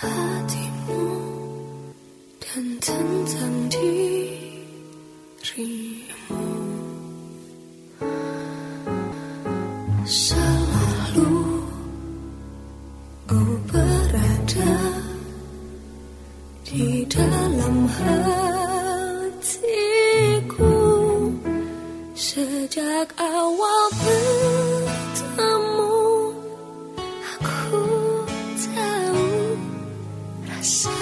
hatimu dan tentang dirimu selalu oh berada di dalam hatiku sejak awal. Yes.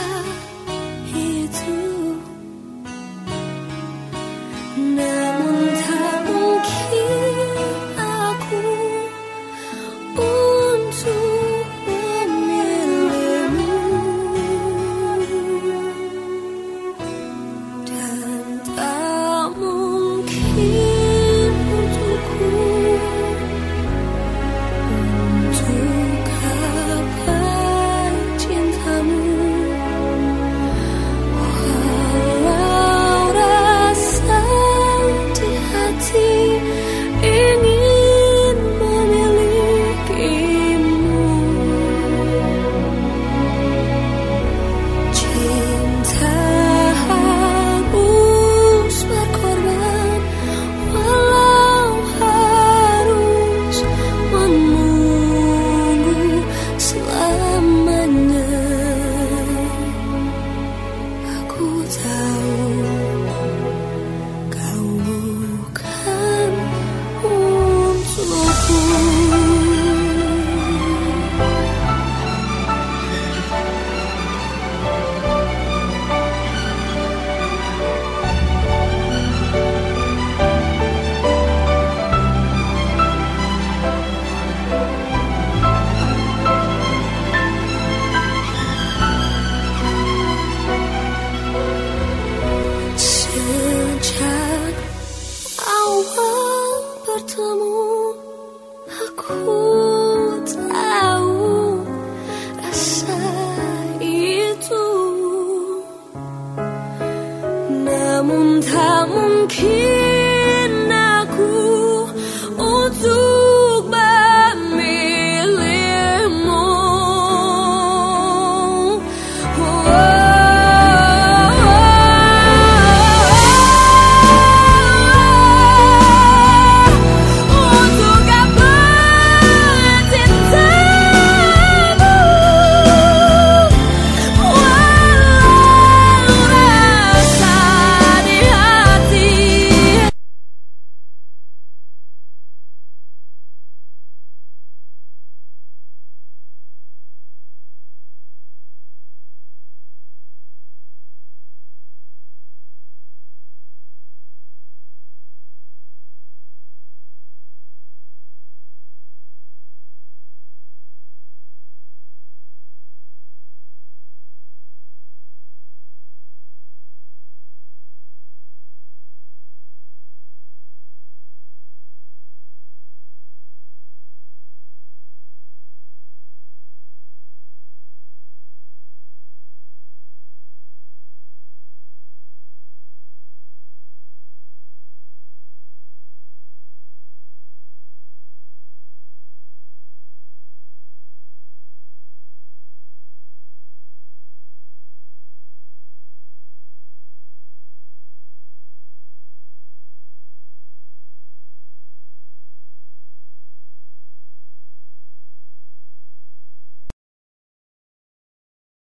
bertemu Aku tahu rasa itu. Namun tak mungkin aku untuk